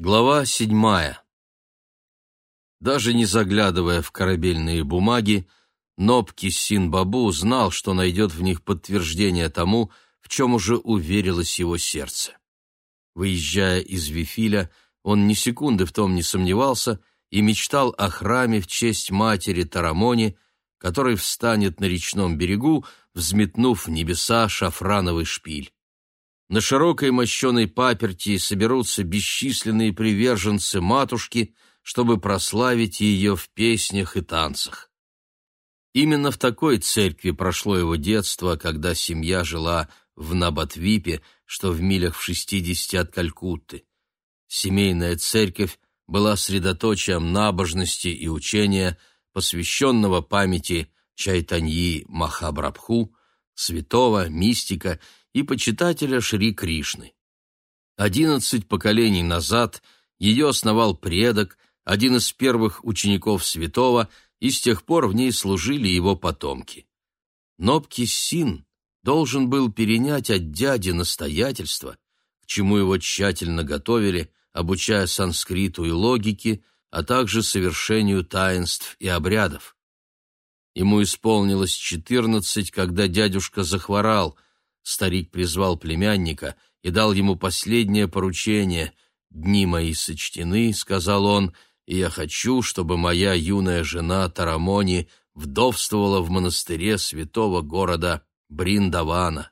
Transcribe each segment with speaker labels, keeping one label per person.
Speaker 1: Глава седьмая. Даже не заглядывая в корабельные бумаги, Нобки Син-Бабу знал, что найдет в них подтверждение тому, в чем уже уверилось его сердце. Выезжая из Вифиля, он ни секунды в том не сомневался и мечтал о храме в честь матери Тарамони, который встанет на речном берегу, взметнув в небеса шафрановый шпиль. На широкой мощеной паперти соберутся бесчисленные приверженцы матушки, чтобы прославить ее в песнях и танцах. Именно в такой церкви прошло его детство, когда семья жила в Набатвипе, что в милях в шестидесяти от Калькутты. Семейная церковь была средоточием набожности и учения, посвященного памяти Чайтаньи Махабрабху, святого, мистика и почитателя Шри Кришны. Одиннадцать поколений назад ее основал предок, один из первых учеников святого, и с тех пор в ней служили его потомки. Нобки Син должен был перенять от дяди настоятельство, к чему его тщательно готовили, обучая санскриту и логике, а также совершению таинств и обрядов. Ему исполнилось четырнадцать, когда дядюшка захворал – Старик призвал племянника и дал ему последнее поручение. «Дни мои сочтены», — сказал он, — «и я хочу, чтобы моя юная жена Тарамони вдовствовала в монастыре святого города Бриндавана».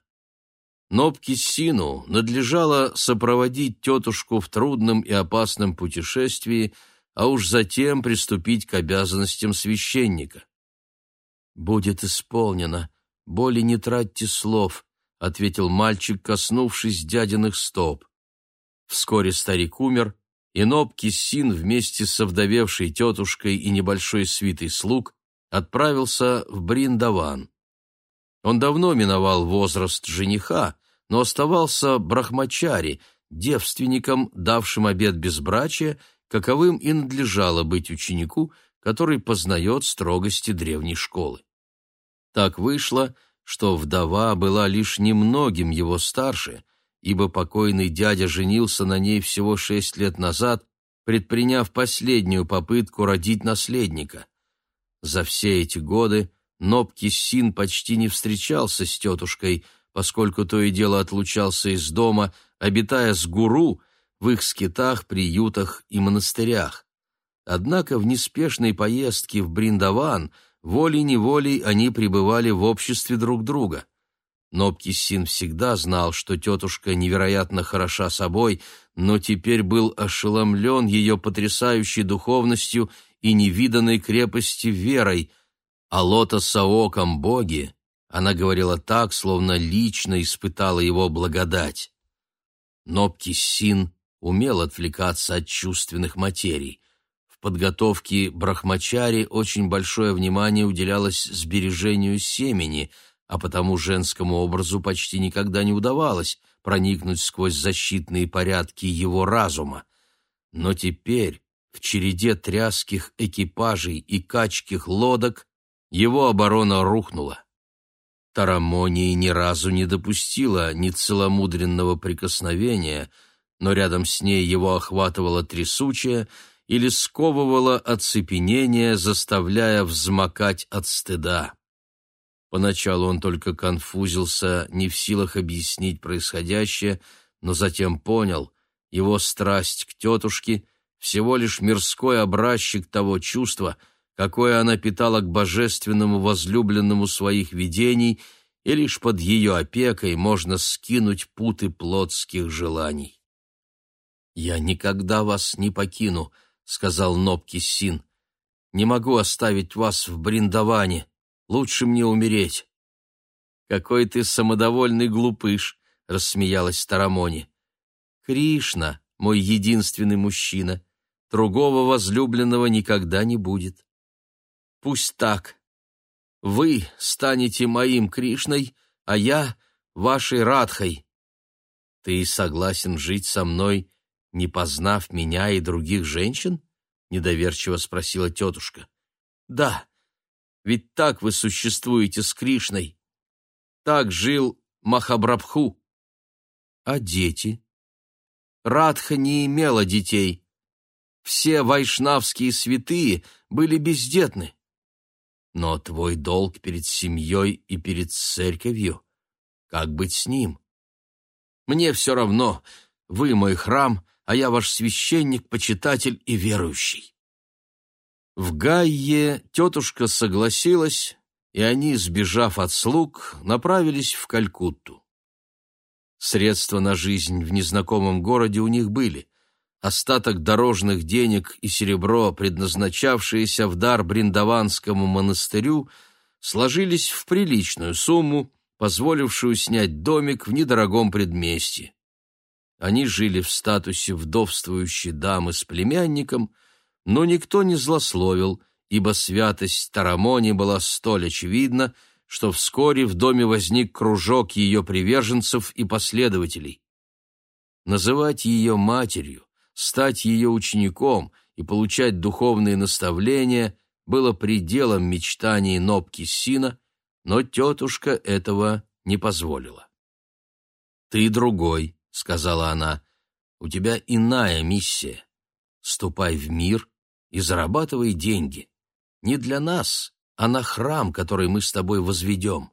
Speaker 1: Нобки-Сину надлежало сопроводить тетушку в трудном и опасном путешествии, а уж затем приступить к обязанностям священника. «Будет исполнено. Более не тратьте слов», — ответил мальчик, коснувшись дядиных стоп. Вскоре старик умер, и Нобки Син вместе с овдовевшей тетушкой и небольшой свитой слуг отправился в Бриндаван. Он давно миновал возраст жениха, но оставался брахмачари, девственником, давшим обет безбрачия, каковым и надлежало быть ученику, который познает строгости древней школы. Так вышло, что вдова была лишь немногим его старше, ибо покойный дядя женился на ней всего шесть лет назад, предприняв последнюю попытку родить наследника. За все эти годы Нобки Син почти не встречался с тетушкой, поскольку то и дело отлучался из дома, обитая с гуру в их скитах, приютах и монастырях. Однако в неспешной поездке в Бриндаван – Волей-неволей они пребывали в обществе друг друга. Нобкисин всегда знал, что тетушка невероятно хороша собой, но теперь был ошеломлен ее потрясающей духовностью и невиданной крепости верой, а Лота Саоком боги она говорила так, словно лично испытала его благодать. Нобкисин умел отвлекаться от чувственных материй подготовке брахмачари очень большое внимание уделялось сбережению семени, а потому женскому образу почти никогда не удавалось проникнуть сквозь защитные порядки его разума. Но теперь, в череде тряских экипажей и качких лодок, его оборона рухнула. Тарамония ни разу не допустила ни целомудренного прикосновения, но рядом с ней его охватывала трясучая, или сковывало оцепенение, заставляя взмокать от стыда. Поначалу он только конфузился, не в силах объяснить происходящее, но затем понял, его страсть к тетушке — всего лишь мирской образчик того чувства, какое она питала к божественному возлюбленному своих видений, и лишь под ее опекой можно скинуть путы плотских желаний. «Я никогда вас не покину», сказал Нобки Син. Не могу оставить вас в Бриндаване. Лучше мне умереть. Какой ты самодовольный глупыш, рассмеялась Тарамони. Кришна, мой единственный мужчина, другого возлюбленного никогда не будет. Пусть так. Вы станете моим Кришной, а я вашей Радхой. Ты согласен жить со мной не познав меня и других женщин? недоверчиво спросила тетушка. Да, ведь так вы существуете с Кришной. Так жил Махабрабху. А дети? Радха не имела детей. Все вайшнавские святые были бездетны. Но твой долг перед семьей и перед церковью. Как быть с ним? Мне все равно. Вы мой храм, а я ваш священник, почитатель и верующий. В Гайе тетушка согласилась, и они, сбежав от слуг, направились в Калькутту. Средства на жизнь в незнакомом городе у них были. Остаток дорожных денег и серебро, предназначавшиеся в дар Бриндаванскому монастырю, сложились в приличную сумму, позволившую снять домик в недорогом предместье. Они жили в статусе вдовствующей дамы с племянником, но никто не злословил, ибо святость Тарамони была столь очевидна, что вскоре в доме возник кружок ее приверженцев и последователей. Называть ее матерью, стать ее учеником и получать духовные наставления было пределом мечтаний Нобки Сина, но тетушка этого не позволила. «Ты другой», — сказала она, — «у тебя иная миссия. Ступай в мир и зарабатывай деньги. Не для нас, а на храм, который мы с тобой возведем».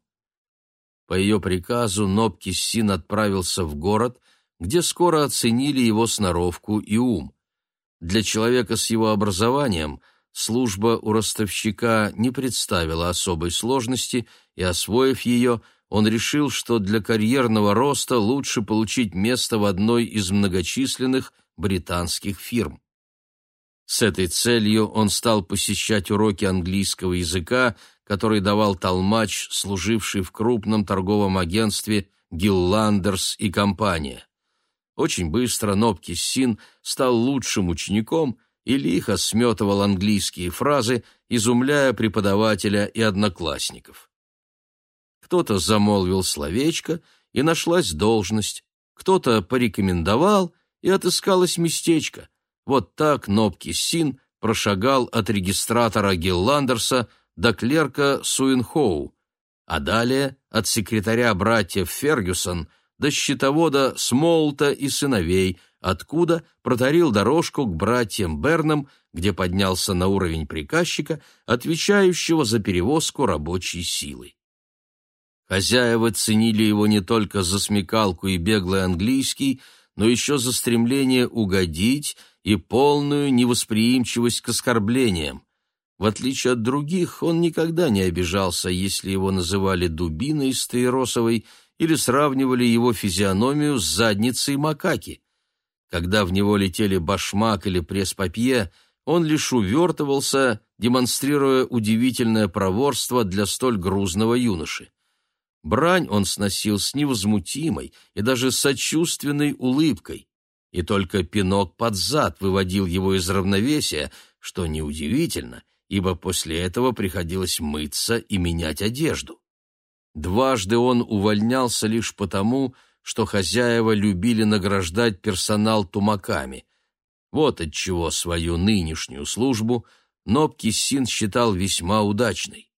Speaker 1: По ее приказу Нобки Син отправился в город, где скоро оценили его сноровку и ум. Для человека с его образованием служба у ростовщика не представила особой сложности, и, освоив ее, он решил, что для карьерного роста лучше получить место в одной из многочисленных британских фирм. С этой целью он стал посещать уроки английского языка, который давал толмач, служивший в крупном торговом агентстве «Гилландерс и компания». Очень быстро Нобки Син стал лучшим учеником и лихо сметывал английские фразы, изумляя преподавателя и одноклассников. Кто-то замолвил словечко, и нашлась должность, кто-то порекомендовал, и отыскалось местечко. Вот так Нобки Син прошагал от регистратора Гилландерса до клерка Суинхоу, а далее от секретаря братьев Фергюсон до счетовода Смолта и сыновей, откуда протарил дорожку к братьям Бернам, где поднялся на уровень приказчика, отвечающего за перевозку рабочей силы. Хозяева ценили его не только за смекалку и беглый английский, но еще за стремление угодить и полную невосприимчивость к оскорблениям. В отличие от других, он никогда не обижался, если его называли дубиной стаиросовой или сравнивали его физиономию с задницей макаки. Когда в него летели башмак или пресс-папье, он лишь увертывался, демонстрируя удивительное проворство для столь грузного юноши. Брань он сносил с невозмутимой и даже сочувственной улыбкой и только пинок под зад выводил его из равновесия, что неудивительно, ибо после этого приходилось мыться и менять одежду. Дважды он увольнялся лишь потому, что хозяева любили награждать персонал тумаками. Вот отчего свою нынешнюю службу Нобки Син считал весьма удачной.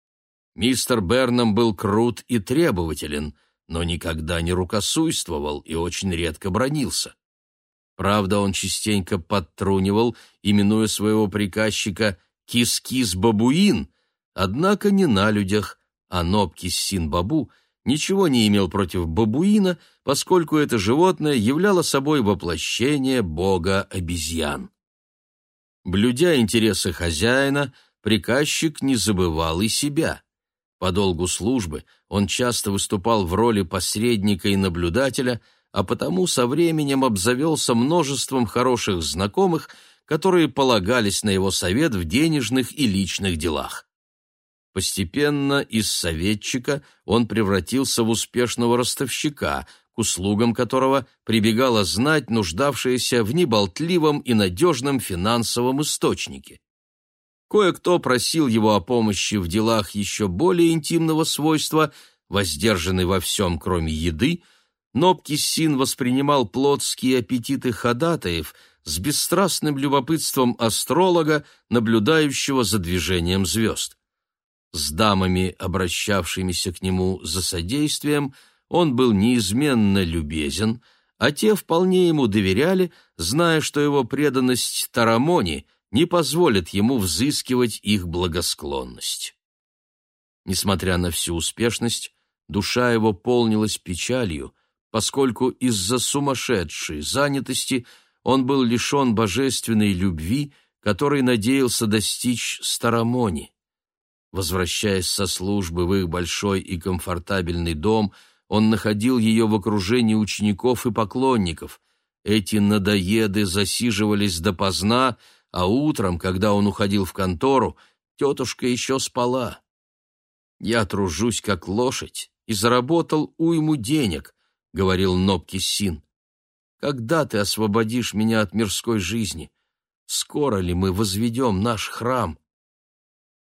Speaker 1: Мистер Бернам был крут и требователен, но никогда не рукосуйствовал и очень редко бронился. Правда, он частенько подтрунивал, именуя своего приказчика «кис-кис-бабуин», однако не на людях, а Нобкис-син-бабу ничего не имел против бабуина, поскольку это животное являло собой воплощение бога обезьян. Блюдя интересы хозяина, приказчик не забывал и себя. По долгу службы он часто выступал в роли посредника и наблюдателя – а потому со временем обзавелся множеством хороших знакомых, которые полагались на его совет в денежных и личных делах. Постепенно из советчика он превратился в успешного ростовщика, к услугам которого прибегала знать, нуждавшаяся в неболтливом и надежном финансовом источнике. Кое-кто просил его о помощи в делах еще более интимного свойства, воздержанный во всем, кроме еды – Нобкисин воспринимал плотские аппетиты ходатаев с бесстрастным любопытством астролога, наблюдающего за движением звезд. С дамами, обращавшимися к нему за содействием, он был неизменно любезен, а те вполне ему доверяли, зная, что его преданность Тарамони не позволит ему взыскивать их благосклонность. Несмотря на всю успешность, душа его полнилась печалью, поскольку из-за сумасшедшей занятости он был лишен божественной любви, которой надеялся достичь Старомони. Возвращаясь со службы в их большой и комфортабельный дом, он находил ее в окружении учеников и поклонников. Эти надоеды засиживались допоздна, а утром, когда он уходил в контору, тетушка еще спала. «Я тружусь как лошадь и заработал уйму денег», — говорил Нобки Син. «Когда ты освободишь меня от мирской жизни? Скоро ли мы возведем наш храм?»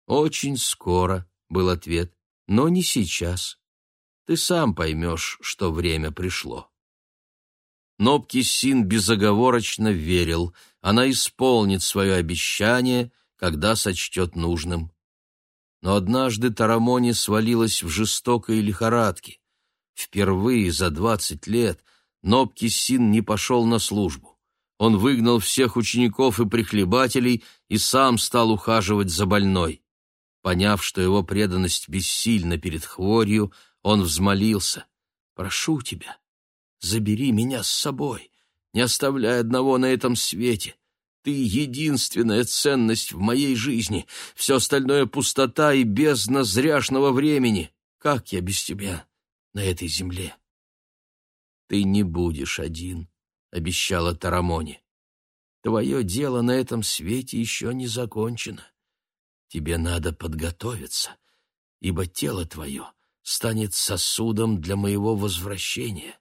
Speaker 1: «Очень скоро», — был ответ, — «но не сейчас. Ты сам поймешь, что время пришло». Нобки Син безоговорочно верил, она исполнит свое обещание, когда сочтет нужным. Но однажды Тарамони свалилась в жестокой лихорадке. Впервые за двадцать лет Нобки Син не пошел на службу. Он выгнал всех учеников и прихлебателей и сам стал ухаживать за больной. Поняв, что его преданность бессильна перед хворью, он взмолился. «Прошу тебя, забери меня с собой, не оставляй одного на этом свете. Ты — единственная ценность в моей жизни, все остальное — пустота и бездна зряшного времени. Как я без тебя на этой земле?» «Ты не будешь один», — обещала Тарамони. «Твое дело на этом свете еще не закончено. Тебе надо подготовиться, ибо тело твое станет сосудом для моего возвращения.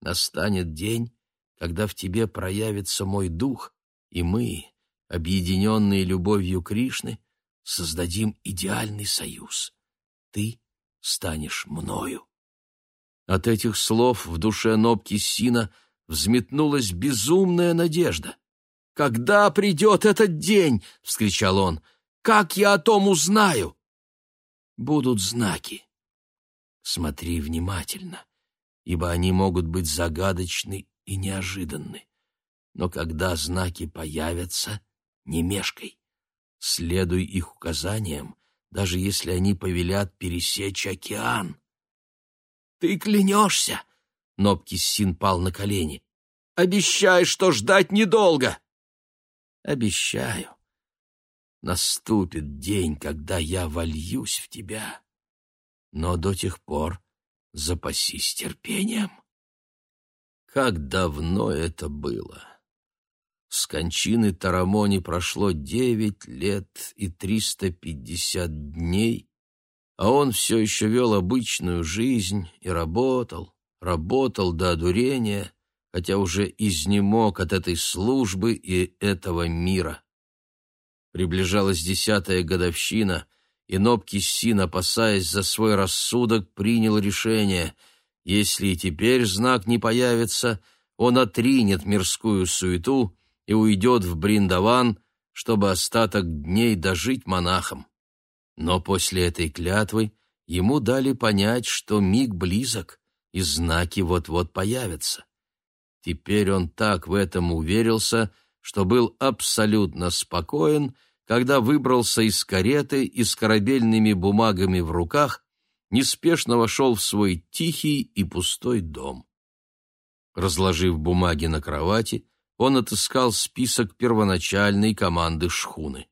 Speaker 1: Настанет день, когда в тебе проявится мой дух, и мы, объединенные любовью Кришны, создадим идеальный союз. Ты станешь мною. От этих слов в душе Нобки Сина взметнулась безумная надежда. «Когда придет этот день?» — вскричал он. «Как я о том узнаю?» «Будут знаки. Смотри внимательно ибо они могут быть загадочны и неожиданны. Но когда знаки появятся, не мешкай. Следуй их указаниям, даже если они повелят пересечь океан. «Ты клянешься!» — Нобкис Син пал на колени. «Обещай, что ждать недолго!» «Обещаю. Наступит день, когда я вольюсь в тебя. Но до тех пор запасись терпением. Как давно это было! С кончины Тарамони прошло девять лет и триста пятьдесят дней, а он все еще вел обычную жизнь и работал, работал до одурения, хотя уже изнемог от этой службы и этого мира. Приближалась десятая годовщина — и Нобки Син, опасаясь за свой рассудок, принял решение. Если и теперь знак не появится, он отринет мирскую суету и уйдет в Бриндаван, чтобы остаток дней дожить монахом. Но после этой клятвы ему дали понять, что миг близок, и знаки вот-вот появятся. Теперь он так в этом уверился, что был абсолютно спокоен — когда выбрался из кареты и с корабельными бумагами в руках неспешно вошел в свой тихий и пустой дом. Разложив бумаги на кровати, он отыскал список первоначальной команды шхуны.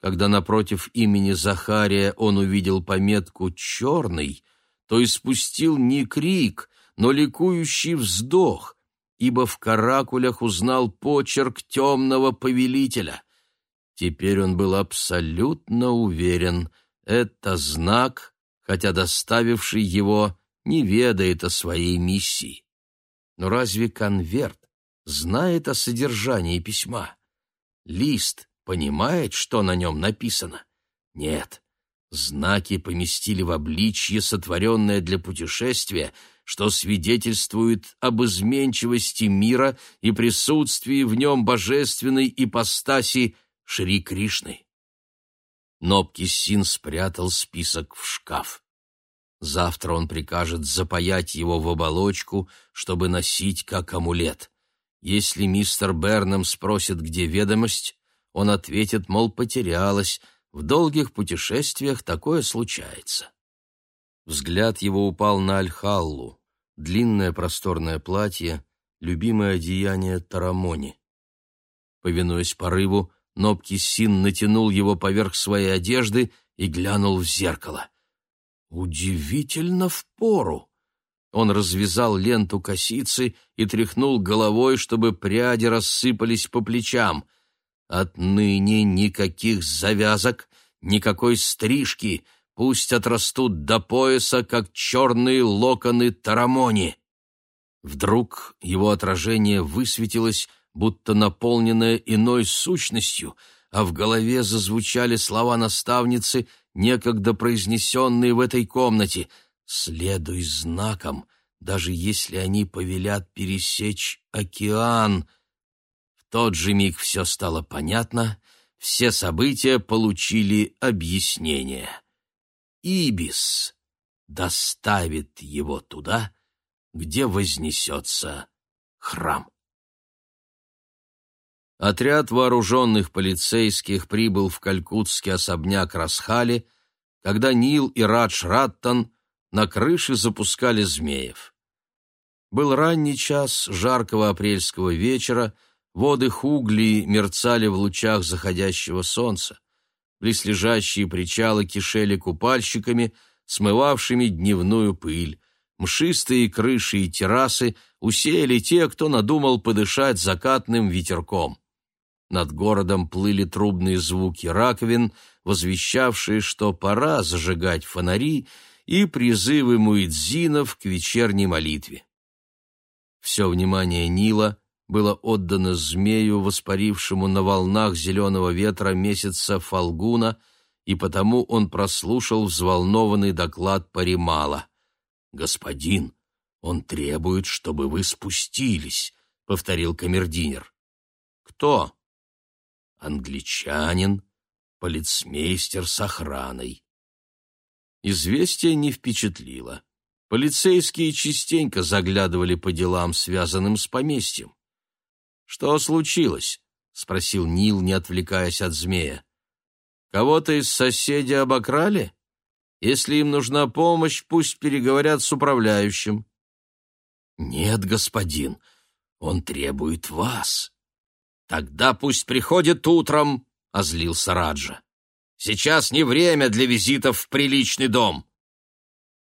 Speaker 1: Когда напротив имени Захария он увидел пометку «Черный», то испустил не крик, но ликующий вздох, ибо в каракулях узнал почерк темного повелителя. Теперь он был абсолютно уверен, это знак, хотя доставивший его не ведает о своей миссии. Но разве конверт знает о содержании письма? Лист понимает, что на нем написано? Нет. Знаки поместили в обличье, сотворенное для путешествия, что свидетельствует об изменчивости мира и присутствии в нем божественной ипостаси Шри Кришны. Нобки Син спрятал список в шкаф. Завтра он прикажет запаять его в оболочку, чтобы носить как амулет. Если мистер Бернам спросит, где ведомость, он ответит, мол, потерялась, в долгих путешествиях такое случается. Взгляд его упал на Альхаллу, длинное просторное платье, любимое одеяние Тарамони. Повинуясь порыву, Нобки Син натянул его поверх своей одежды и глянул в зеркало. Удивительно впору! Он развязал ленту косицы и тряхнул головой, чтобы пряди рассыпались по плечам. Отныне никаких завязок, никакой стрижки, пусть отрастут до пояса, как черные локоны тарамони. Вдруг его отражение высветилось, будто наполненное иной сущностью, а в голове зазвучали слова наставницы, некогда произнесенные в этой комнате «Следуй знаком, даже если они повелят пересечь океан». В тот же миг все стало понятно, все события получили объяснение. Ибис доставит его туда, где вознесется храм. Отряд вооруженных полицейских прибыл в калькутский особняк Расхали, когда Нил и Радж Раттон на крыше запускали змеев. Был ранний час жаркого апрельского вечера, воды Хугли мерцали в лучах заходящего солнца. Близлежащие причалы кишели купальщиками, смывавшими дневную пыль. Мшистые крыши и террасы усеяли те, кто надумал подышать закатным ветерком. Над городом плыли трубные звуки раковин, возвещавшие, что пора зажигать фонари и призывы муэдзинов к вечерней молитве. Все внимание Нила было отдано змею, воспарившему на волнах зеленого ветра месяца Фалгуна, и потому он прослушал взволнованный доклад Паримала. «Господин, он требует, чтобы вы спустились», — повторил камердинер. «Кто?» Англичанин, полицмейстер с охраной. Известие не впечатлило. Полицейские частенько заглядывали по делам, связанным с поместьем. «Что случилось?» — спросил Нил, не отвлекаясь от змея. «Кого-то из соседей обокрали? Если им нужна помощь, пусть переговорят с управляющим». «Нет, господин, он требует вас», «Тогда пусть приходит утром», — озлился Раджа. «Сейчас не время для визитов в приличный дом».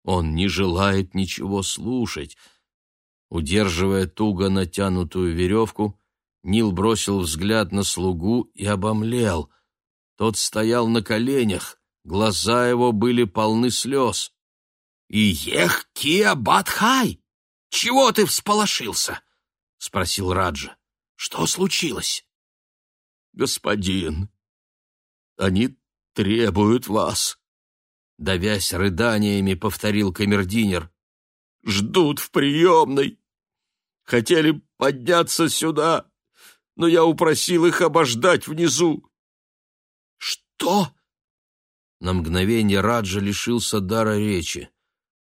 Speaker 1: Он не желает ничего слушать. Удерживая туго натянутую веревку, Нил бросил взгляд на слугу и обомлел. Тот стоял на коленях, глаза его были полны слез. «Иех, Киа Батхай! Чего ты всполошился?» — спросил Раджа. Что случилось? Господин, они требуют вас. Давясь рыданиями, повторил камердинер. Ждут в приемной. Хотели подняться сюда, но я упросил их обождать внизу. Что? На мгновение Раджа лишился дара речи.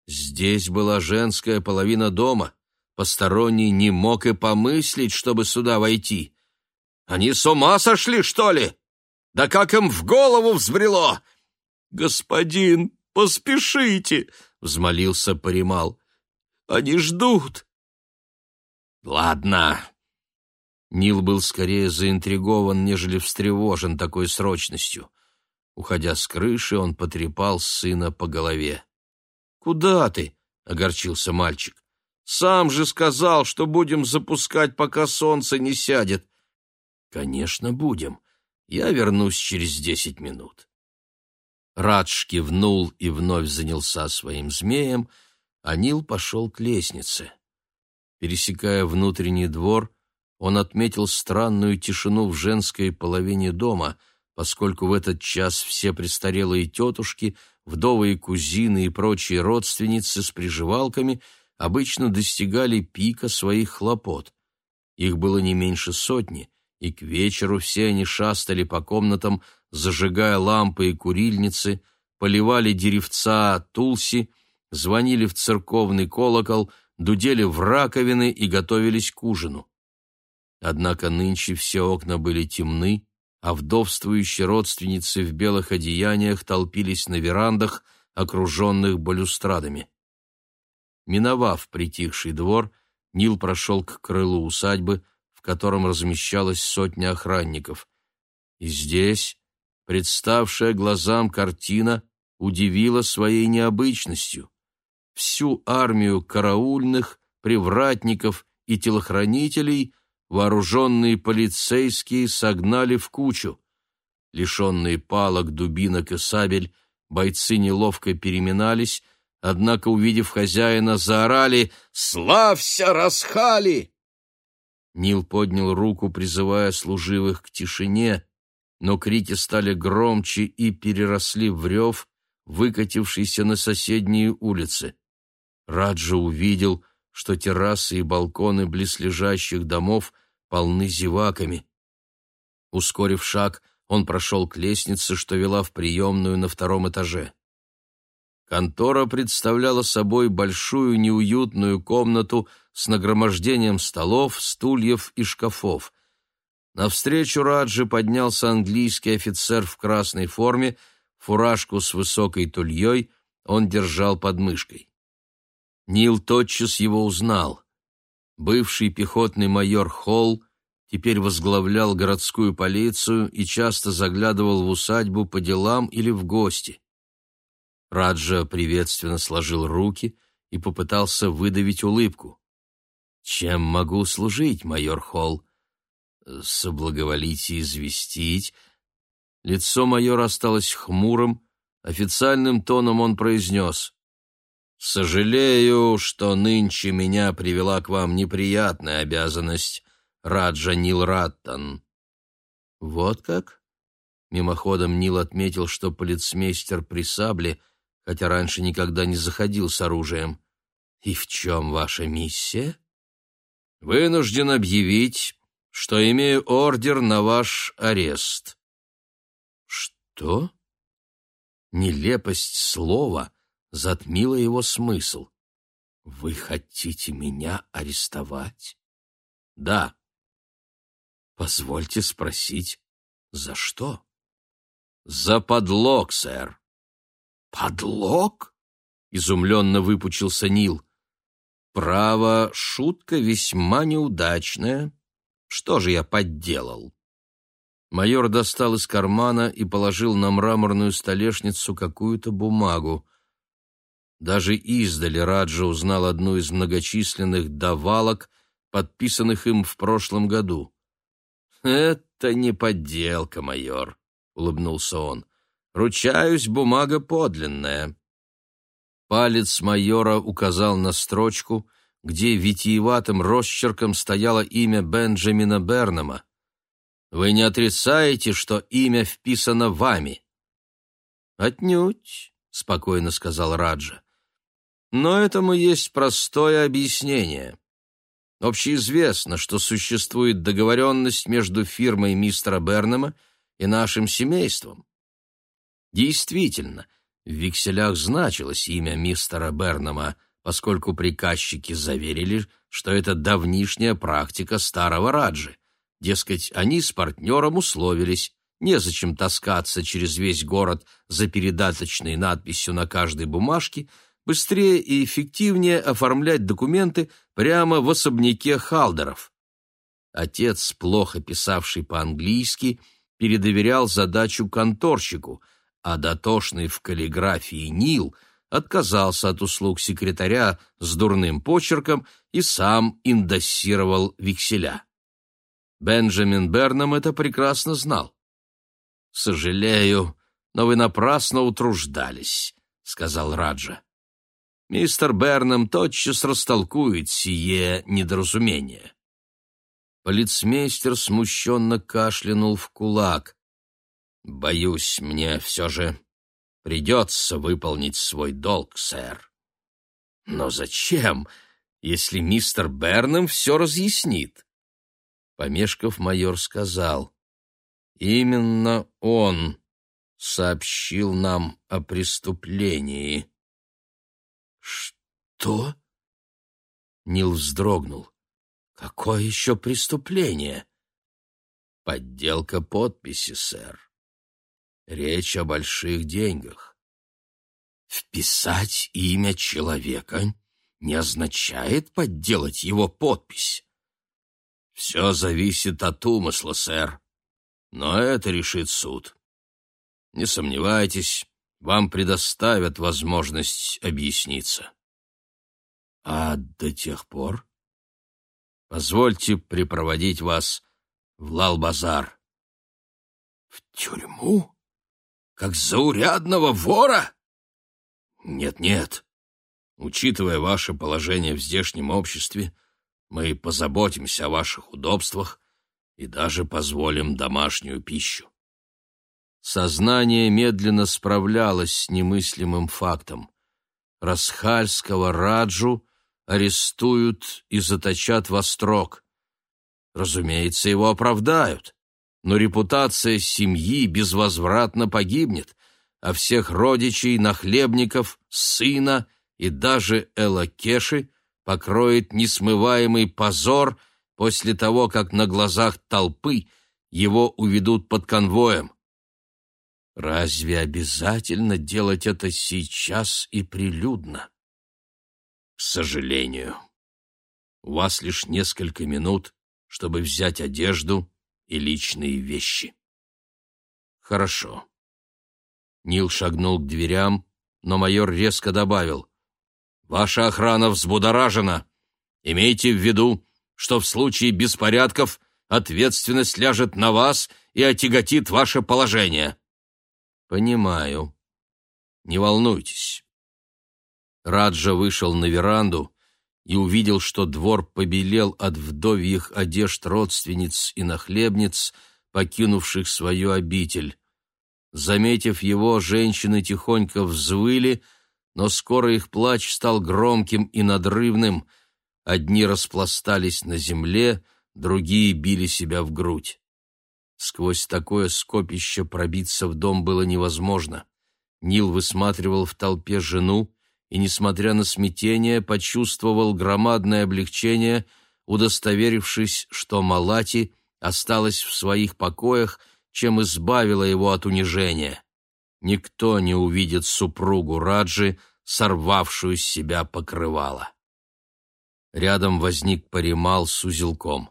Speaker 1: Здесь была женская половина дома. Посторонний не мог и помыслить, чтобы сюда войти. Они с ума сошли, что ли? Да как им в голову взбрело? Господин, поспешите, взмолился Паримал. Они ждут. Ладно. Нил был скорее заинтригован, нежели встревожен такой срочностью. Уходя с крыши, он потрепал сына по голове. «Куда ты?» — огорчился мальчик. Сам же сказал, что будем запускать, пока солнце не сядет. Конечно, будем. Я вернусь через десять минут. Радж кивнул и вновь занялся своим змеем, а Нил пошел к лестнице. Пересекая внутренний двор, он отметил странную тишину в женской половине дома, поскольку в этот час все престарелые тетушки, вдовы и кузины и прочие родственницы с приживалками — обычно достигали пика своих хлопот. Их было не меньше сотни, и к вечеру все они шастали по комнатам, зажигая лампы и курильницы, поливали деревца тулси, звонили в церковный колокол, дудели в раковины и готовились к ужину. Однако нынче все окна были темны, а вдовствующие родственницы в белых одеяниях толпились на верандах, окруженных балюстрадами. Миновав притихший двор, Нил прошел к крылу усадьбы, в котором размещалась сотня охранников. И здесь, представшая глазам картина, удивила своей необычностью. Всю армию караульных, привратников и телохранителей вооруженные полицейские согнали в кучу. Лишенные палок, дубинок и сабель, бойцы неловко переминались, однако, увидев хозяина, заорали «Славься, Расхали!» Нил поднял руку, призывая служивых к тишине, но крики стали громче и переросли в рев, выкатившийся на соседние улицы. Раджа увидел, что террасы и балконы близлежащих домов полны зеваками. Ускорив шаг, он прошел к лестнице, что вела в приемную на втором этаже. Контора представляла собой большую неуютную комнату с нагромождением столов, стульев и шкафов. Навстречу Раджи поднялся английский офицер в красной форме, фуражку с высокой тульей он держал под мышкой. Нил тотчас его узнал. Бывший пехотный майор Холл теперь возглавлял городскую полицию и часто заглядывал в усадьбу по делам или в гости. Раджа приветственно сложил руки и попытался выдавить улыбку. «Чем могу служить, майор Холл?» «Соблаговолите известить». Лицо майора осталось хмурым, официальным тоном он произнес. «Сожалею, что нынче меня привела к вам неприятная обязанность, Раджа Нил Раттан». «Вот как?» Мимоходом Нил отметил, что полицмейстер при сабле — хотя раньше никогда не заходил с оружием. И в чем ваша миссия? Вынужден объявить, что имею ордер на ваш арест. Что? Нелепость слова затмила его смысл. Вы хотите меня арестовать? Да. Позвольте спросить, за что? За подлог, сэр. «Подлог?» — изумленно выпучился Нил. «Право, шутка весьма неудачная. Что же я подделал?» Майор достал из кармана и положил на мраморную столешницу какую-то бумагу. Даже издали Раджа узнал одну из многочисленных давалок, подписанных им в прошлом году. «Это не подделка, майор», — улыбнулся он. Ручаюсь, бумага подлинная. Палец майора указал на строчку, где витиеватым росчерком стояло имя Бенджамина Бернама. Вы не отрицаете, что имя вписано вами? Отнюдь, спокойно сказал Раджа. Но этому есть простое объяснение. Общеизвестно, что существует договоренность между фирмой мистера Бернама и нашим семейством. Действительно, в векселях значилось имя мистера Бернама, поскольку приказчики заверили, что это давнишняя практика старого Раджи. Дескать, они с партнером условились, незачем таскаться через весь город за передаточной надписью на каждой бумажке, быстрее и эффективнее оформлять документы прямо в особняке Халдеров. Отец, плохо писавший по-английски, передоверял задачу конторщику — а дотошный в каллиграфии Нил отказался от услуг секретаря с дурным почерком и сам индоссировал векселя. Бенджамин Бернам это прекрасно знал. «Сожалею, но вы напрасно утруждались», — сказал Раджа. «Мистер Бернам тотчас растолкует сие недоразумение». Полицмейстер смущенно кашлянул в кулак. Боюсь, мне все же придется выполнить свой долг, сэр. Но зачем, если мистер Бернам все разъяснит? Помешков майор сказал. Именно он сообщил нам о преступлении. Что? Нил вздрогнул. Какое еще преступление? Подделка подписи, сэр. Речь о больших деньгах. Вписать имя человека не означает подделать его подпись. Все зависит от умысла, сэр. Но это решит суд. Не сомневайтесь, вам предоставят возможность объясниться. А до тех пор позвольте припроводить вас в Лал-Базар. В тюрьму? Как заурядного вора? Нет-нет. Учитывая ваше положение в здешнем обществе, мы позаботимся о ваших удобствах и даже позволим домашнюю пищу. Сознание медленно справлялось с немыслимым фактом. Расхальского Раджу арестуют и заточат во строк. Разумеется, его оправдают, но репутация семьи безвозвратно погибнет, а всех родичей, нахлебников, сына и даже Элакеши покроет несмываемый позор после того, как на глазах толпы его уведут под конвоем. Разве обязательно делать это сейчас и прилюдно? К сожалению. У вас лишь несколько минут, чтобы взять одежду и личные вещи. Хорошо. Нил шагнул к дверям, но майор резко добавил. Ваша охрана взбудоражена. Имейте в виду, что в случае беспорядков ответственность ляжет на вас и отяготит ваше положение. Понимаю. Не волнуйтесь. Раджа вышел на веранду и увидел, что двор побелел от вдовьих одежд родственниц и нахлебниц, покинувших свою обитель. Заметив его, женщины тихонько взвыли, но скоро их плач стал громким и надрывным. Одни распластались на земле, другие били себя в грудь. Сквозь такое скопище пробиться в дом было невозможно. Нил высматривал в толпе жену и, несмотря на смятение, почувствовал громадное облегчение, удостоверившись, что Малати осталась в своих покоях, чем избавила его от унижения. Никто не увидит супругу Раджи, сорвавшую с себя покрывало. Рядом возник Паримал с узелком.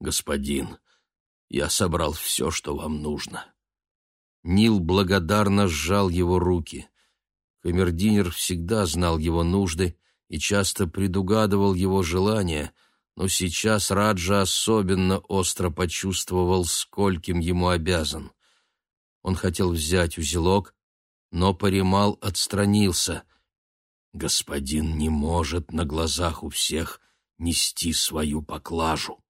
Speaker 1: «Господин, я собрал все, что вам нужно». Нил благодарно сжал его руки. Камердинер всегда знал его нужды и часто предугадывал его желания, но сейчас Раджа особенно остро почувствовал, скольким ему обязан. Он хотел взять узелок, но Паримал отстранился. Господин не может на глазах у всех нести свою поклажу.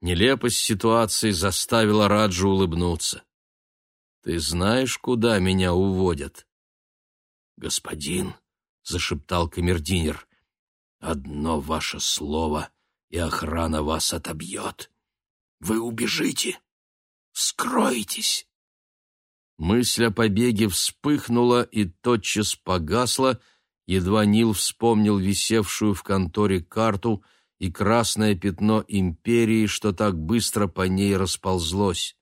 Speaker 1: Нелепость ситуации заставила Раджу улыбнуться. «Ты знаешь, куда меня уводят?» «Господин», — зашептал камердинер, — «одно ваше слово, и охрана вас отобьет. Вы убежите, скроетесь». Мысль о побеге вспыхнула и тотчас погасла, едва Нил вспомнил висевшую в конторе карту и красное пятно империи, что так быстро по ней расползлось.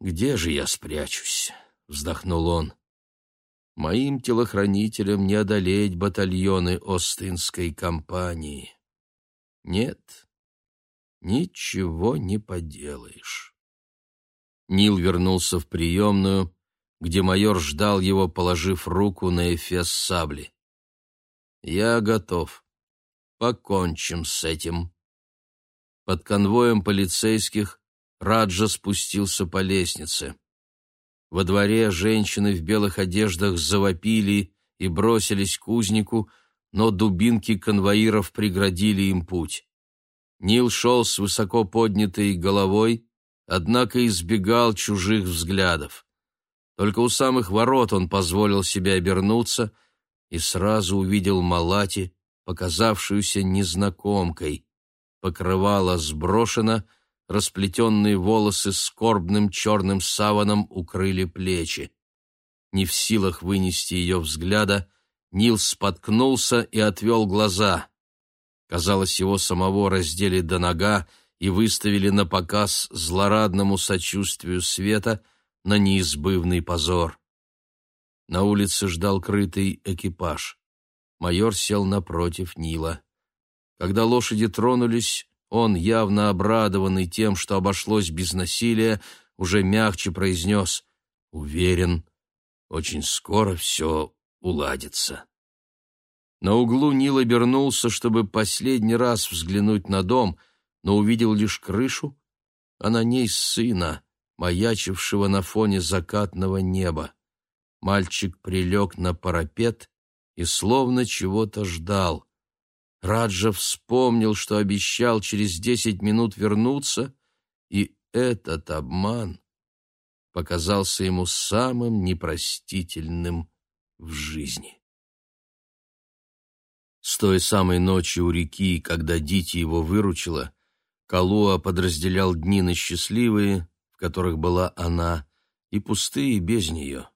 Speaker 1: «Где же я спрячусь?» — вздохнул он. «Моим телохранителям не одолеть батальоны Остинской компании. Нет, ничего не поделаешь». Нил вернулся в приемную, где майор ждал его, положив руку на эфес сабли. «Я готов. Покончим с этим». Под конвоем полицейских Раджа спустился по лестнице. Во дворе женщины в белых одеждах завопили и бросились к узнику, но дубинки конвоиров преградили им путь. Нил шел с высоко поднятой головой, однако избегал чужих взглядов. Только у самых ворот он позволил себе обернуться и сразу увидел Малати, показавшуюся незнакомкой. Покрывало сброшено, расплетенные волосы скорбным черным саваном укрыли плечи. Не в силах вынести ее взгляда, Нил споткнулся и отвел глаза. Казалось, его самого раздели до нога и выставили на показ злорадному сочувствию света на неизбывный позор. На улице ждал крытый экипаж. Майор сел напротив Нила. Когда лошади тронулись, он, явно обрадованный тем, что обошлось без насилия, уже мягче произнес «Уверен, очень скоро все уладится». На углу Нил обернулся, чтобы последний раз взглянуть на дом, но увидел лишь крышу, а на ней сына, маячившего на фоне закатного неба. Мальчик прилег на парапет и словно чего-то ждал. Раджа вспомнил, что обещал через десять минут вернуться, и этот обман показался ему самым непростительным в жизни. С той самой ночи у реки, когда Дити его выручила, Калуа подразделял дни на счастливые, в которых была она, и пустые без нее.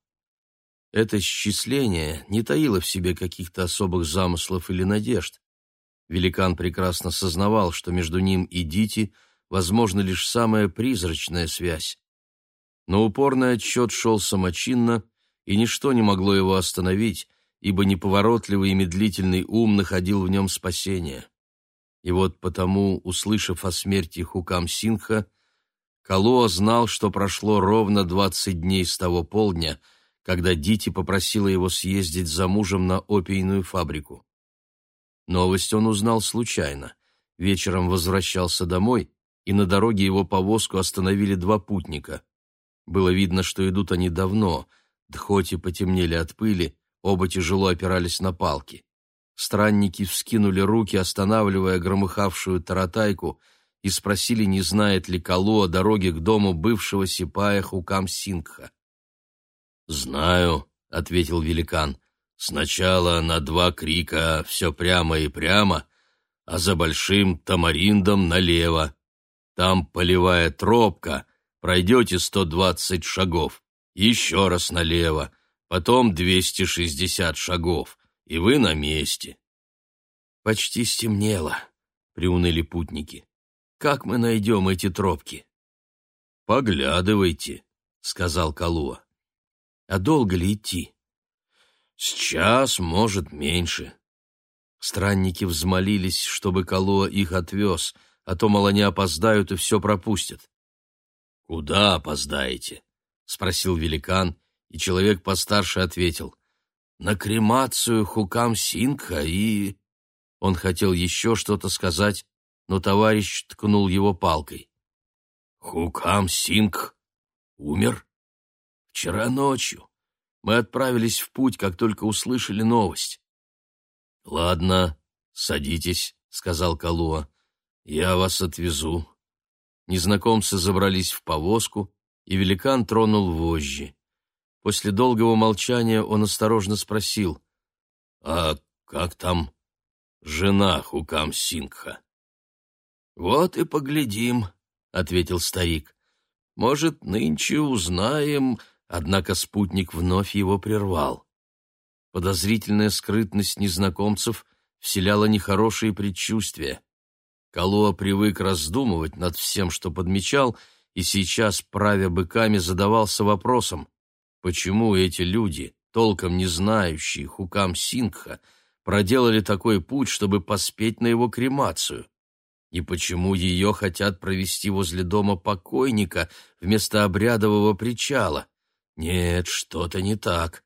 Speaker 1: Это счисление не таило в себе каких-то особых замыслов или надежд. Великан прекрасно сознавал, что между ним и Дити возможна лишь самая призрачная связь. Но упорный отчет шел самочинно, и ничто не могло его остановить, ибо неповоротливый и медлительный ум находил в нем спасение. И вот потому, услышав о смерти Хукам Синха, Калуа знал, что прошло ровно двадцать дней с того полдня, когда Дити попросила его съездить за мужем на опийную фабрику. Новость он узнал случайно. Вечером возвращался домой, и на дороге его повозку остановили два путника. Было видно, что идут они давно, да хоть и потемнели от пыли, оба тяжело опирались на палки. Странники вскинули руки, останавливая громыхавшую таратайку, и спросили, не знает ли Калу о дороге к дому бывшего сипая Хукам Сингха. «Знаю», — ответил великан. «Сначала на два крика все прямо и прямо, а за большим тамариндом налево. Там полевая тропка, пройдете сто двадцать шагов, еще раз налево, потом двести шестьдесят шагов, и вы на месте». «Почти стемнело», — приуныли путники. «Как мы найдем эти тропки?» «Поглядывайте», — сказал Калуа. А долго ли идти? С час, может, меньше. Странники взмолились, чтобы Калуа их отвез, а то, мало, не опоздают и все пропустят. «Куда опоздаете?» — спросил великан, и человек постарше ответил. «На кремацию Хукам Сингха и...» Он хотел еще что-то сказать, но товарищ ткнул его палкой. «Хукам Сингх умер?» Вчера ночью. Мы отправились в путь, как только услышали новость. Ладно, садитесь, сказал Калуа. Я вас отвезу. Незнакомцы забрались в повозку, и великан тронул вожжи. После долгого молчания он осторожно спросил: "А как там жена Хукам Сингха?" "Вот и поглядим", ответил старик. "Может, нынче узнаем, Однако спутник вновь его прервал. Подозрительная скрытность незнакомцев вселяла нехорошие предчувствия. Калуа привык раздумывать над всем, что подмечал, и сейчас, правя быками, задавался вопросом, почему эти люди, толком не знающие Хукам Сингха, проделали такой путь, чтобы поспеть на его кремацию? И почему ее хотят провести возле дома покойника вместо обрядового причала? Нет, что-то не так.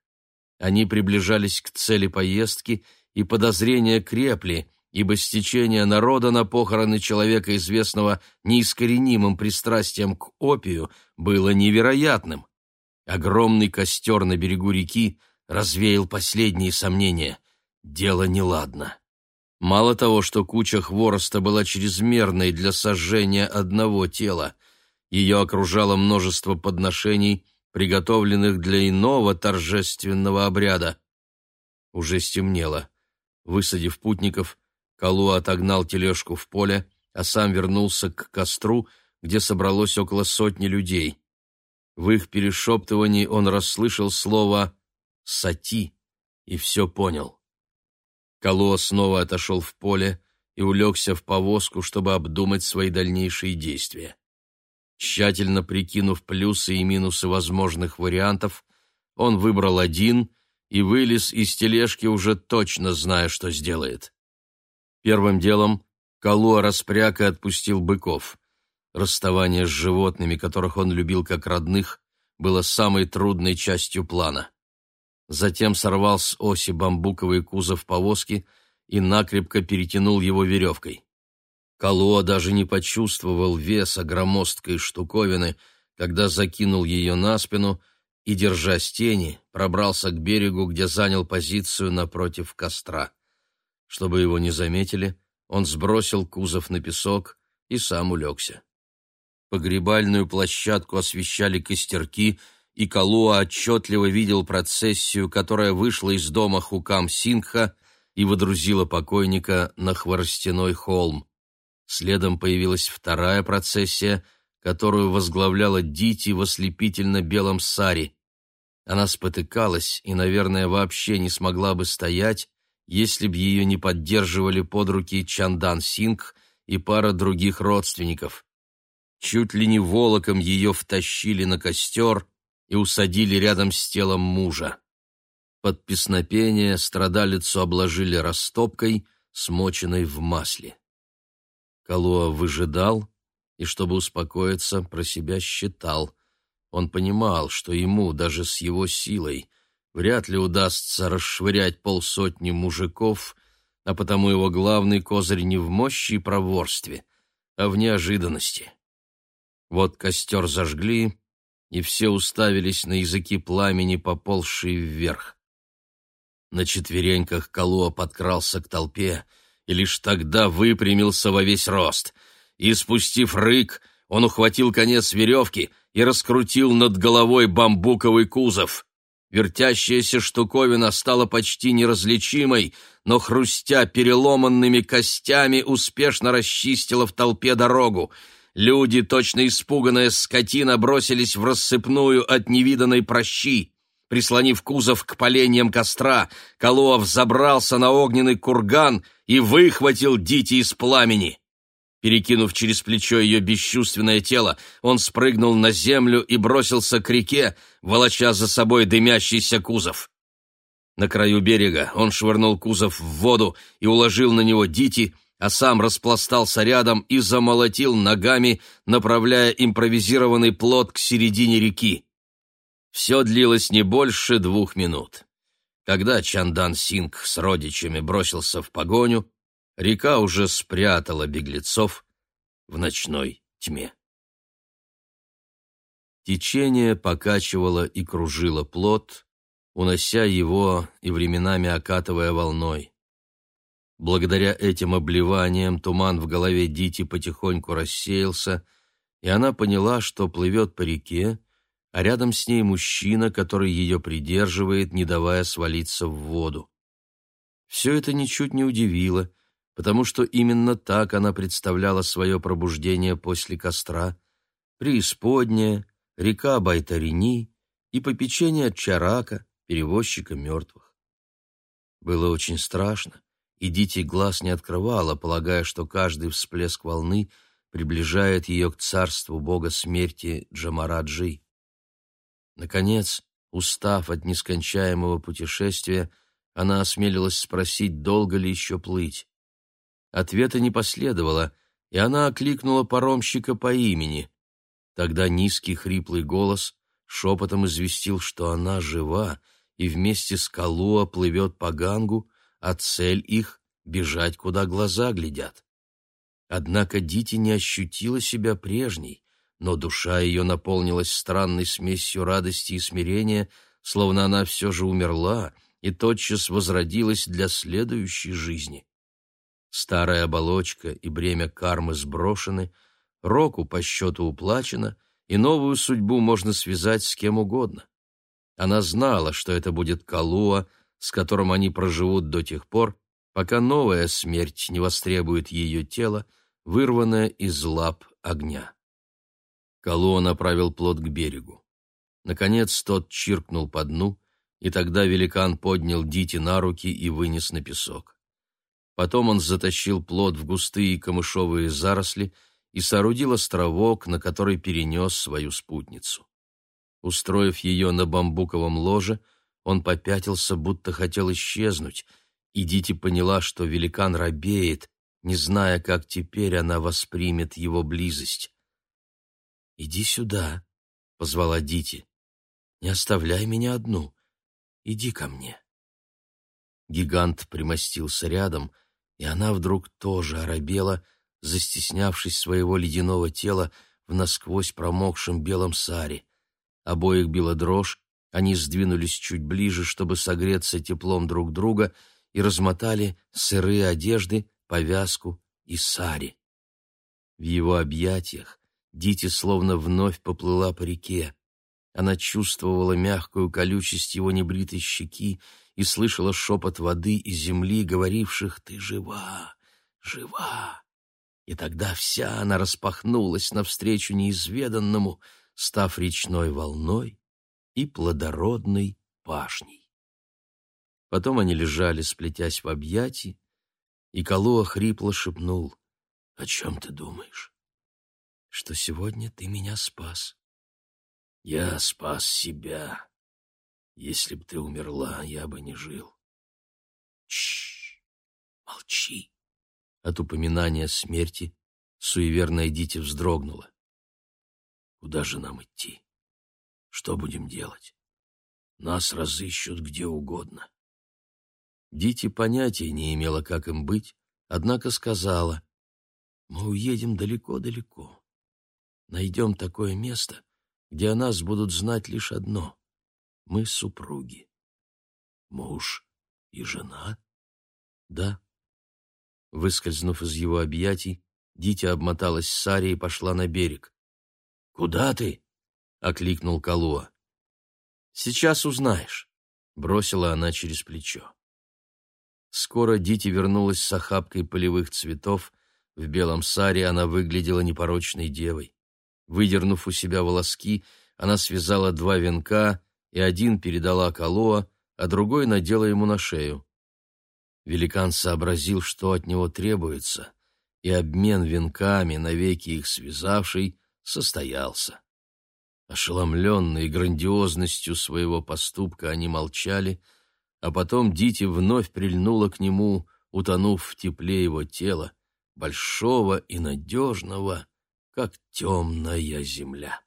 Speaker 1: Они приближались к цели поездки, и подозрения крепли, ибо стечение народа на похороны человека, известного неискоренимым пристрастием к опию, было невероятным. Огромный костер на берегу реки развеял последние сомнения. Дело неладно. Мало того, что куча хвороста была чрезмерной для сожжения одного тела, ее окружало множество подношений — приготовленных для иного торжественного обряда. Уже стемнело. Высадив путников, Калу отогнал тележку в поле, а сам вернулся к костру, где собралось около сотни людей. В их перешептывании он расслышал слово «сати», и все понял. Калуа снова отошел в поле и улегся в повозку, чтобы обдумать свои дальнейшие действия. Тщательно прикинув плюсы и минусы возможных вариантов, он выбрал один и вылез из тележки, уже точно зная, что сделает. Первым делом Калуа распряг и отпустил быков. Расставание с животными, которых он любил как родных, было самой трудной частью плана. Затем сорвал с оси бамбуковый кузов повозки и накрепко перетянул его веревкой. Калуа даже не почувствовал веса громоздкой штуковины, когда закинул ее на спину и, держа тени, пробрался к берегу, где занял позицию напротив костра. Чтобы его не заметили, он сбросил кузов на песок и сам улегся. Погребальную площадку освещали костерки, и Калуа отчетливо видел процессию, которая вышла из дома Хукам Сингха и водрузила покойника на хворостяной холм. Следом появилась вторая процессия, которую возглавляла Дити в ослепительно-белом саре. Она спотыкалась и, наверное, вообще не смогла бы стоять, если б ее не поддерживали под руки Чандан Сингх и пара других родственников. Чуть ли не волоком ее втащили на костер и усадили рядом с телом мужа. Под песнопение страдалицу обложили растопкой, смоченной в масле. Калуа выжидал и, чтобы успокоиться, про себя считал. Он понимал, что ему, даже с его силой, вряд ли удастся расшвырять полсотни мужиков, а потому его главный козырь не в мощи и проворстве, а в неожиданности. Вот костер зажгли, и все уставились на языки пламени, поползшие вверх. На четвереньках Калуа подкрался к толпе и лишь тогда выпрямился во весь рост. И, спустив рык, он ухватил конец веревки и раскрутил над головой бамбуковый кузов. Вертящаяся штуковина стала почти неразличимой, но, хрустя переломанными костями, успешно расчистила в толпе дорогу. Люди, точно испуганная скотина, бросились в рассыпную от невиданной прощи. Прислонив кузов к поленьям костра, Калуов забрался на огненный курган и выхватил Дити из пламени. Перекинув через плечо ее бесчувственное тело, он спрыгнул на землю и бросился к реке, волоча за собой дымящийся кузов. На краю берега он швырнул кузов в воду и уложил на него Дити, а сам распластался рядом и замолотил ногами, направляя импровизированный плот к середине реки. Все длилось не больше двух минут. Когда Чандан Синг с родичами бросился в погоню, река уже спрятала беглецов в ночной тьме. Течение покачивало и кружило плот, унося его и временами окатывая волной. Благодаря этим обливаниям туман в голове Дити потихоньку рассеялся, и она поняла, что плывет по реке, а рядом с ней мужчина, который ее придерживает, не давая свалиться в воду. Все это ничуть не удивило, потому что именно так она представляла свое пробуждение после костра, преисподняя, река Байтарини и попечение Чарака, перевозчика мертвых. Было очень страшно, и Дити глаз не открывала, полагая, что каждый всплеск волны приближает ее к царству бога смерти Джамараджи. Наконец, устав от нескончаемого путешествия, она осмелилась спросить, долго ли еще плыть. Ответа не последовало, и она окликнула паромщика по имени. Тогда низкий хриплый голос шепотом известил, что она жива и вместе с Калуа плывет по Гангу, а цель их — бежать, куда глаза глядят. Однако Дити не ощутила себя прежней, но душа ее наполнилась странной смесью радости и смирения, словно она все же умерла и тотчас возродилась для следующей жизни. Старая оболочка и бремя кармы сброшены, року по счету уплачено, и новую судьбу можно связать с кем угодно. Она знала, что это будет Калуа, с которым они проживут до тех пор, пока новая смерть не востребует ее тело, вырванное из лап огня. Калуа направил плот к берегу. Наконец тот чиркнул по дну, И тогда великан поднял Дити на руки и вынес на песок. Потом он затащил плод в густые камышовые заросли и соорудил островок, на который перенес свою спутницу. Устроив ее на бамбуковом ложе, он попятился, будто хотел исчезнуть, и Дити поняла, что великан робеет, не зная, как теперь она воспримет его близость. «Иди сюда», — позвала Дити. «Не оставляй меня одну. Иди ко мне». Гигант примостился рядом, и она вдруг тоже оробела, застеснявшись своего ледяного тела в насквозь промокшем белом саре. Обоих била дрожь, они сдвинулись чуть ближе, чтобы согреться теплом друг друга, и размотали сырые одежды, повязку и сари. В его объятиях Дити словно вновь поплыла по реке. Она чувствовала мягкую колючесть его небритой щеки и слышала шепот воды и земли, говоривших «Ты жива, жива!» И тогда вся она распахнулась навстречу неизведанному, став речной волной и плодородной пашней. Потом они лежали, сплетясь в объятии, и Калуа хрипло шепнул «О чем ты думаешь?» «Что сегодня ты меня спас». «Я спас себя. Если б ты умерла, я бы не жил». «Чш! Молчи!» От упоминания смерти суеверная Дити вздрогнула. «Куда же нам идти? Что будем делать? Нас разыщут где угодно. Дити понятия не имела, как им быть, однако сказала, «Мы уедем далеко-далеко. Найдем такое место, где о нас будут знать лишь одно — мы супруги». «Муж и жена?» «Да». Выскользнув из его объятий, Дитя обмоталась Саре и пошла на берег. «Куда ты?» — окликнул Калуа. «Сейчас узнаешь», — бросила она через плечо. Скоро Дити вернулась с охапкой полевых цветов. В белом саре она выглядела непорочной девой. Выдернув у себя волоски, она связала два венка, и один передала Калоа, а другой надела ему на шею. Великан сообразил, что от него требуется, и обмен венками, навеки их связавший, состоялся. Ошеломленные грандиозностью своего поступка они молчали — а потом Дити вновь прильнула к нему, утонув в тепле его тела, большого и надежного, как темная земля.